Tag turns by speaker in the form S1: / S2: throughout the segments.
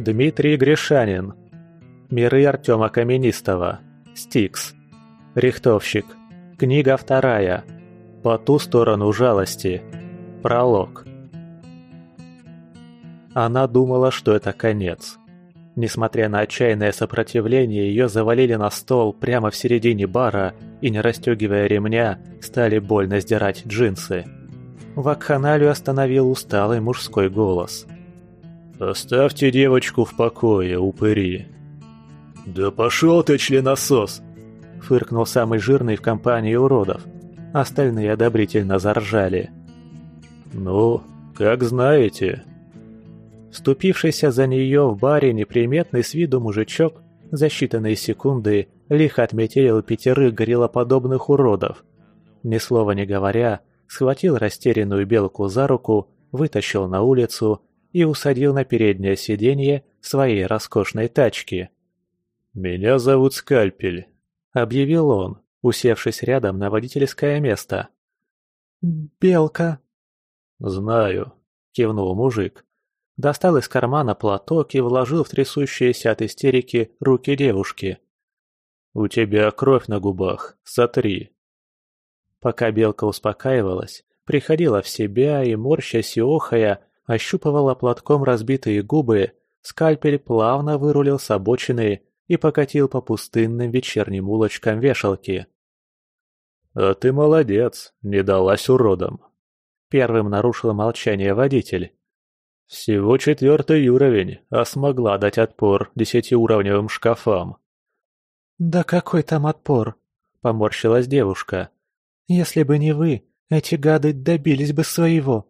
S1: Дмитрий Гришанин. Миры Артема Каменистого. Стикс. Рихтовщик. Книга вторая. По ту сторону жалости. Пролог. Она думала, что это конец. Несмотря на отчаянное сопротивление, ее завалили на стол прямо в середине бара и, не расстегивая ремня, стали больно сдирать джинсы. Вакханалию остановил усталый мужской голос. «Оставьте девочку в покое, упыри!» «Да пошел ты, членосос!» — фыркнул самый жирный в компании уродов. Остальные одобрительно заржали. «Ну, как знаете», Вступившийся за нее в баре неприметный с виду мужичок за считанные секунды лихо отметил пятерых гориллоподобных уродов. Ни слова не говоря, схватил растерянную белку за руку, вытащил на улицу и усадил на переднее сиденье своей роскошной тачки. «Меня зовут Скальпель», — объявил он, усевшись рядом на водительское место.
S2: «Белка».
S1: «Знаю», — кивнул мужик достал из кармана платок и вложил в трясущиеся от истерики руки девушки. «У тебя кровь на губах, сотри». Пока белка успокаивалась, приходила в себя и, морщась и охая, ощупывала платком разбитые губы, скальпель плавно вырулил с обочины и покатил по пустынным вечерним улочкам вешалки. «А ты молодец, не далась уродом!» Первым нарушил молчание водитель. Всего четвертый уровень, а смогла дать отпор десятиуровневым шкафам.
S2: «Да какой там отпор?» — поморщилась девушка. «Если бы не вы, эти гады добились бы своего.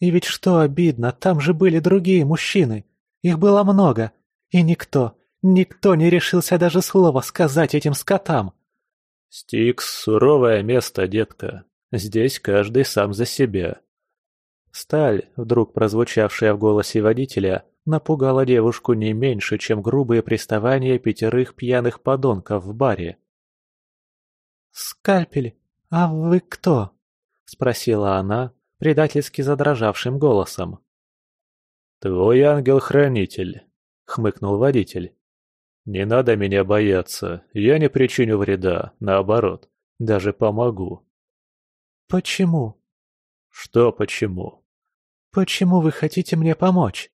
S2: И ведь что обидно, там же были другие мужчины. Их было много. И никто, никто не решился даже слова сказать этим скотам».
S1: «Стикс — суровое место, детка. Здесь каждый сам за себя», Сталь, вдруг прозвучавшая в голосе водителя, напугала девушку не меньше, чем грубые приставания пятерых пьяных подонков в баре.
S2: «Скальпель, а вы кто?» — спросила она, предательски задрожавшим голосом.
S1: «Твой ангел-хранитель», — хмыкнул водитель. «Не надо меня бояться, я не причиню вреда, наоборот, даже помогу».
S2: «Почему?»
S1: «Что почему?»
S2: «Почему вы хотите мне помочь?»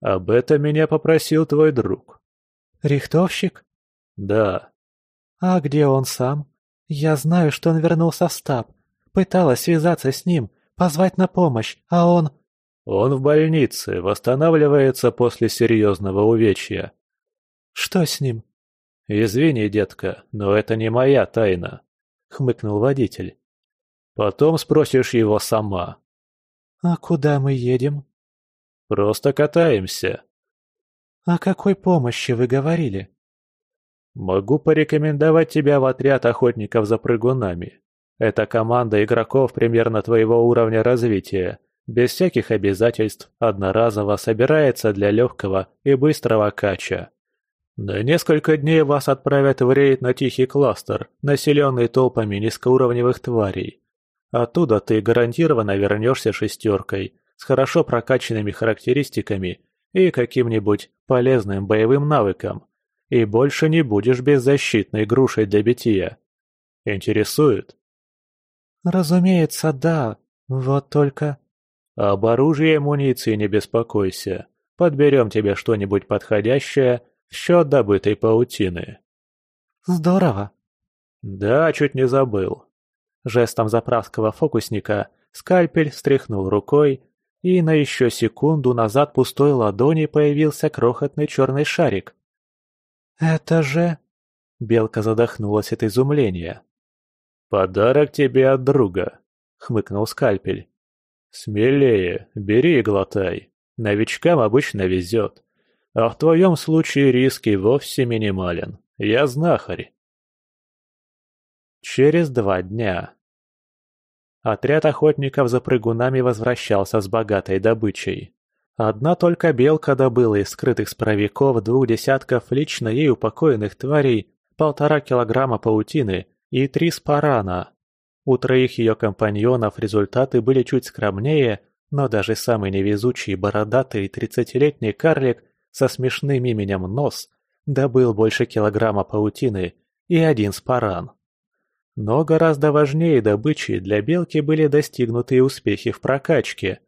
S1: «Об этом меня попросил твой друг».
S2: «Рихтовщик?»
S1: «Да».
S2: «А где он сам? Я знаю, что он вернулся в стаб. Пыталась связаться с ним, позвать на помощь, а он...»
S1: «Он в больнице, восстанавливается после серьезного увечья».
S2: «Что с ним?»
S1: «Извини, детка, но это не моя тайна», — хмыкнул водитель. «Потом спросишь его сама».
S2: «А куда мы едем?»
S1: «Просто катаемся».
S2: «О какой помощи вы говорили?»
S1: «Могу порекомендовать тебя в отряд охотников за прыгунами. Это команда игроков примерно твоего уровня развития, без всяких обязательств, одноразово собирается для легкого и быстрого кача. На несколько дней вас отправят в рейд на Тихий кластер, населенный толпами низкоуровневых тварей. Оттуда ты гарантированно вернешься шестеркой, с хорошо прокачанными характеристиками и каким-нибудь полезным боевым навыком, и больше не будешь беззащитной грушей для бития. Интересует?
S2: Разумеется, да. Вот только...
S1: Об оружии и амуниции не беспокойся. Подберем тебе что-нибудь подходящее в счет добытой паутины.
S2: Здорово.
S1: Да, чуть не забыл. Жестом заправского фокусника скальпель встряхнул рукой, и на еще секунду назад пустой ладони появился крохотный черный шарик.
S2: «Это же...»
S1: Белка задохнулась от изумления. «Подарок тебе от друга», — хмыкнул скальпель. «Смелее, бери и глотай. Новичкам обычно везет. А в твоем случае риски вовсе минимален. Я знахарь». Через два дня. Отряд охотников за прыгунами возвращался с богатой добычей. Одна только белка добыла из скрытых споровиков двух десятков лично ей упокоенных тварей, полтора килограмма паутины и три спарана. У троих ее компаньонов результаты были чуть скромнее, но даже самый невезучий бородатый тридцатилетний карлик со смешным именем Нос добыл больше килограмма паутины и один спаран. Но гораздо важнее добычи для белки были достигнутые успехи в прокачке.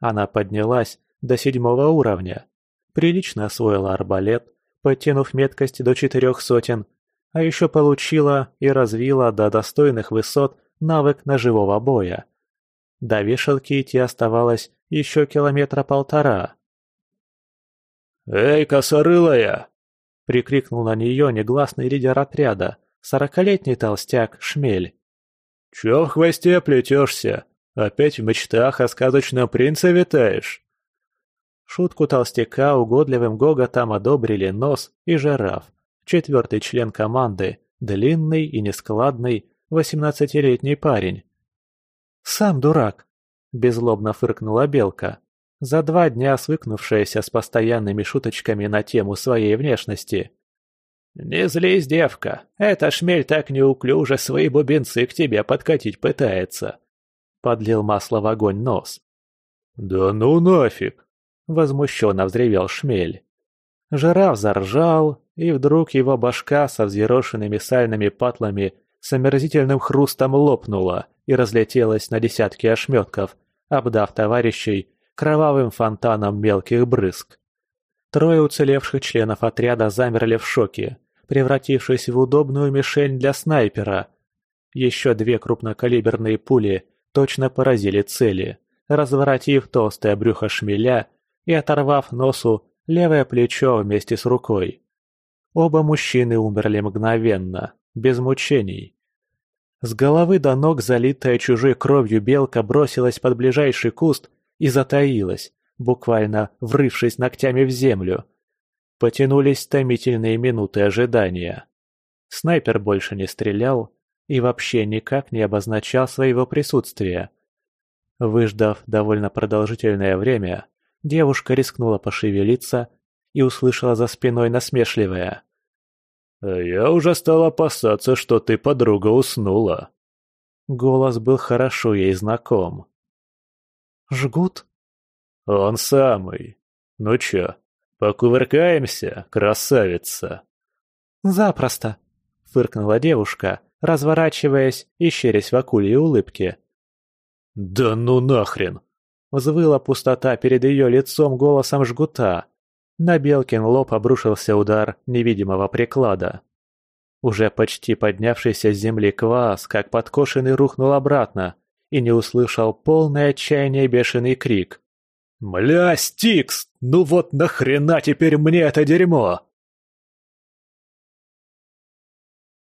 S1: Она поднялась до седьмого уровня, прилично освоила арбалет, подтянув меткость до четырех сотен, а еще получила и развила до достойных высот навык ножевого боя. До вешалки идти оставалось еще километра полтора.
S3: «Эй, косорылая!» — прикрикнул на нее негласный лидер отряда, сорокалетний толстяк Шмель. «Чё в хвосте плетешься? Опять в мечтах о сказочном принце витаешь?»
S1: Шутку толстяка угодливым гоготом одобрили Нос и Жираф, четвертый член команды, длинный и нескладный, восемнадцатилетний парень. «Сам дурак!» – беззлобно фыркнула Белка, за два дня свыкнувшаяся с постоянными шуточками на тему своей внешности.
S3: «Не злись, девка, эта шмель так неуклюже свои бубенцы к тебе подкатить пытается», – подлил масло в огонь нос.
S1: «Да ну нафиг!» – возмущенно взревел шмель. Жираф заржал, и вдруг его башка со взъерошенными сальными патлами с омерзительным хрустом лопнула и разлетелась на десятки ошметков, обдав товарищей кровавым фонтаном мелких брызг. Трое уцелевших членов отряда замерли в шоке, превратившись в удобную мишень для снайпера. Еще две крупнокалиберные пули точно поразили цели, разворотив толстое брюхо шмеля и оторвав носу левое плечо вместе с рукой. Оба мужчины умерли мгновенно, без мучений. С головы до ног залитая чужой кровью белка бросилась под ближайший куст и затаилась, буквально врывшись ногтями в землю. Потянулись томительные минуты ожидания. Снайпер больше не стрелял и вообще никак не обозначал своего присутствия. Выждав довольно продолжительное время, Девушка рискнула пошевелиться и услышала за спиной насмешливое.
S3: «А я уже стал опасаться, что ты, подруга, уснула».
S1: Голос был хорошо ей знаком.
S2: «Жгут?»
S3: «Он самый. Ну чё, покувыркаемся, красавица?»
S2: «Запросто», — фыркнула девушка, разворачиваясь и щерясь в акульей улыбке.
S3: «Да ну нахрен!»
S1: Взвыла пустота перед ее лицом голосом жгута. На Белкин лоб обрушился удар невидимого приклада. Уже почти поднявшийся с земли квас, как подкошенный, рухнул обратно и не услышал полное отчаяние бешеный крик.
S3: «Мля, Стикс, ну вот нахрена теперь мне это дерьмо?»